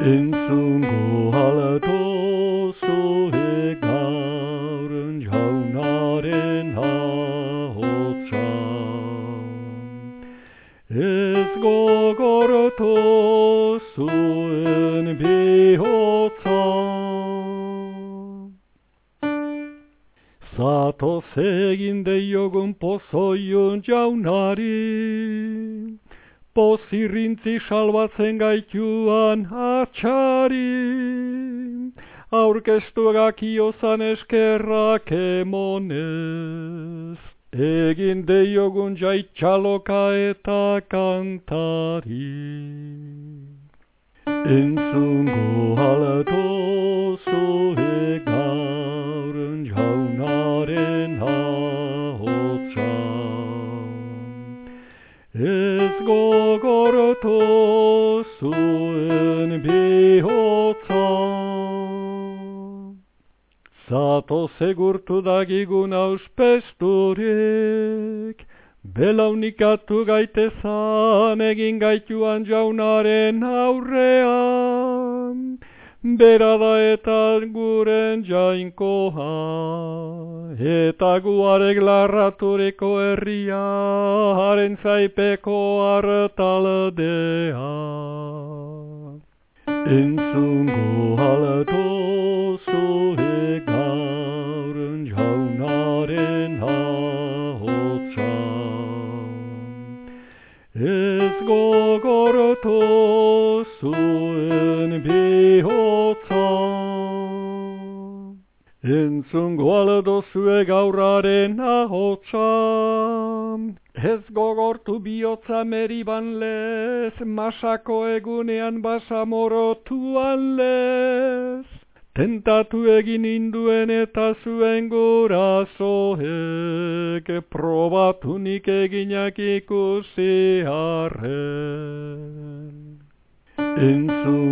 Entzungo alatozu gaurren jaunaren ahotsa Ez gogortu zuen bihotza Zatoz egin deiogun pozoiun jaunari pozirrintzi salbatzen gaituan atxari. Aurkestu gakiozan eskerrak emonez, egin deiogun jaitxaloka eta kantari. Entzungo halatozu gogortu zuen bihotza. Zato segurtu dagigun auspesturik, belaunikatu gaitezan egin gaituan jaunaren aurrean, berada eta guren jainkoa, eta guarek larraturiko herria, haren zaipeko hartaldea. Entzungo halatozu egaurren jaunaren ahotsa. Ez gogortu Entzungo aldozue gaurraren ahotsa. Ez gogortu bihotza meriban lez, masako egunean basamorotuan lez. Tentatu egin induen eta zuen gurasoek, probatunik eginak ikusi harren. Halatozu